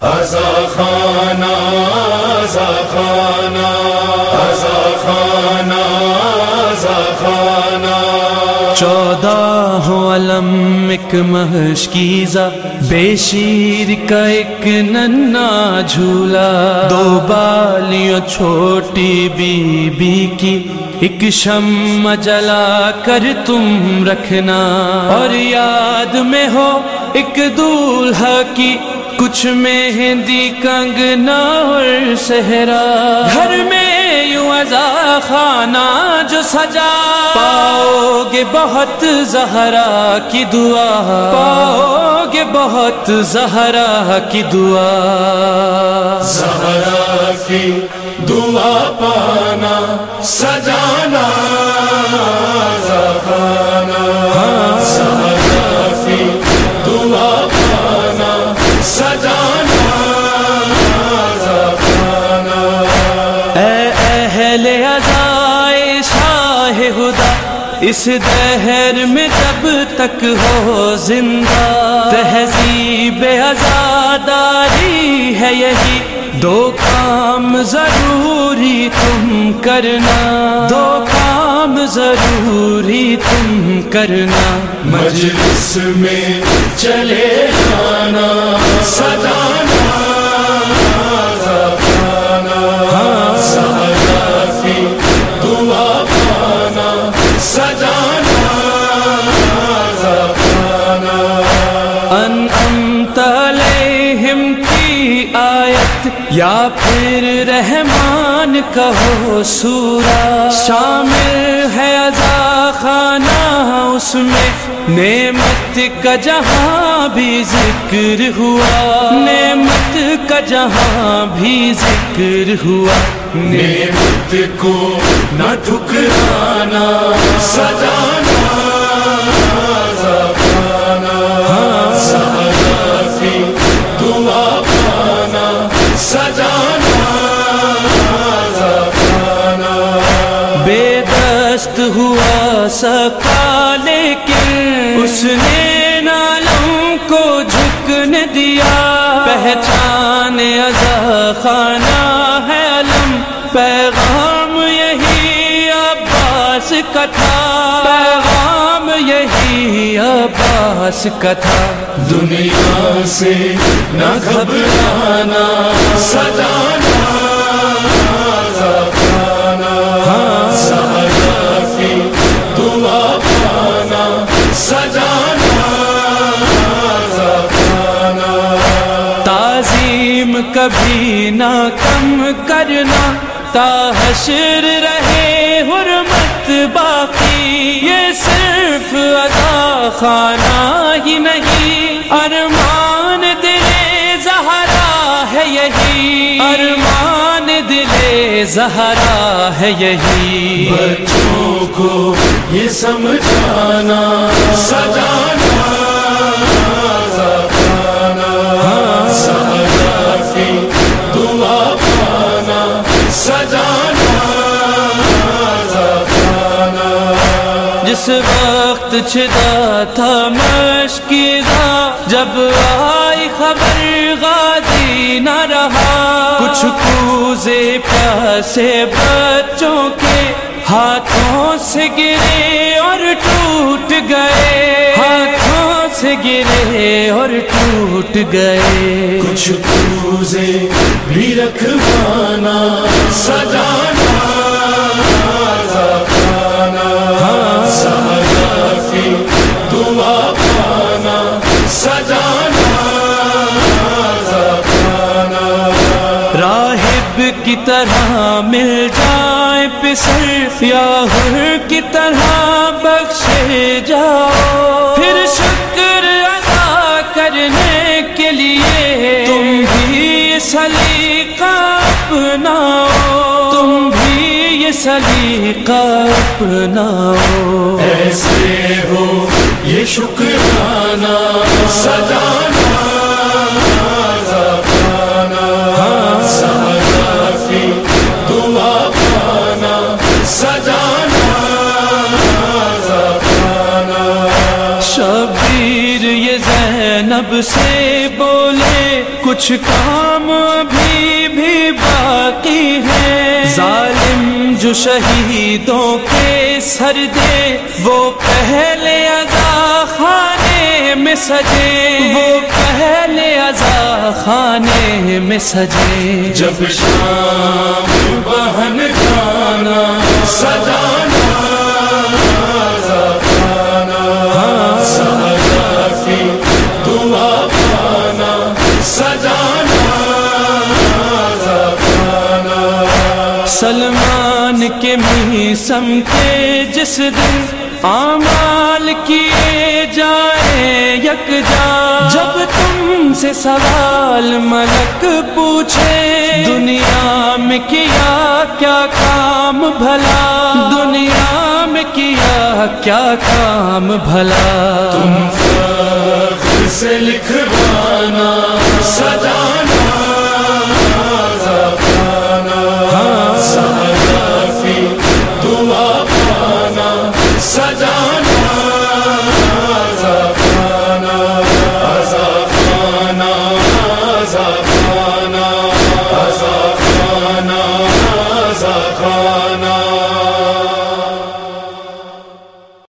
خانہ خانہ خانہ خانہ۔ چودہ علم، ایک مشکیزہ بے شیر کا ایک ننا جھولا۔ دو بالیوں چھوٹی بی بی کی۔ ایک شم جلا کر تم رکھنا۔ اور یاد میں ہو ایک دولہا کی۔ کچھ مہندی کنگنا اور سہرا گھر میں یوں ازا خانہ جو سجا۔ پاؤ گے بہت زہرا کی دعا۔ پاؤ گے بہت زہرا کی دعا۔ زہرا کی دعا پانا، سجانا۔ اس دہر میں جب تک ہو زندہ تہذیب ازاداری ہے یہی۔ دو کام ضروری تم کرنا۔ دو کام ضروری تم کرنا۔ مجلس میں چلے جانا۔ سجانا آیت یا پھر رحمان کہو سورہ شامل ہے ازا خانہ اس میں نعمت کا جہاں بھی ذکر ہوا نعمت کا جہاں بھی ذکر ہوا نعمت کو نہ ٹھکرانا سجانا دست ہوا سکا لیکن اس نے نالوں کو جھکن دیا۔ پہچان ازا خانہ ہے علم، پیغام یہی عباس کا تھا۔ پیغام یہی عباس کا تھا۔ دنیا سے نہ گھبرانا کبھی نہ کم کرنا تا حشر رہے حرمت باقی۔ یہ صرف ادا خانہ ہی نہیں، ارمان دل زہرا ہے یہی۔ ارمان دل زہرا ہے یہی۔ بچوں کو یہ سمجھانا، سجانا جس وقت چھدا تھا مشکیزہ جب آئی خبر غازی نہ رہا۔ کچھ کوزے پیاسے بچوں کے ہاتھوں سے گرے اور ٹوٹ گئے۔ ہاتھوں سے گرے اور ٹوٹ گئے۔ کچھ پوزے بھی رکھوانا، سجانا کی طرح مل جائے پسر یا ہر کی طرح بخشے جاؤ۔ پھر شکر ادا کرنے کے لیے تم بھی سلیقہ اپناؤ۔ تم بھی یہ سلیقہ اپناؤ۔ ایسے ہو یہ شکرانہ سجانا زینب سے بولے کچھ کام ابھی بھی باقی ہے۔ ظالم جو شہیدوں کے سر دے، وہ پہلے ادا خانے میں سجے۔ وہ پہلے ازا خانے میں سجے۔ جب شام بہن کھانا سجانا۔ کے میسم جس دن آمال کیے جائیں یک جا جب تم سے سوال ملک پوچھے، دنیا میں کیا کیا کام بھلا؟ دنیا میں کیا کیا کام بھلا؟ تم فخر سے لکھ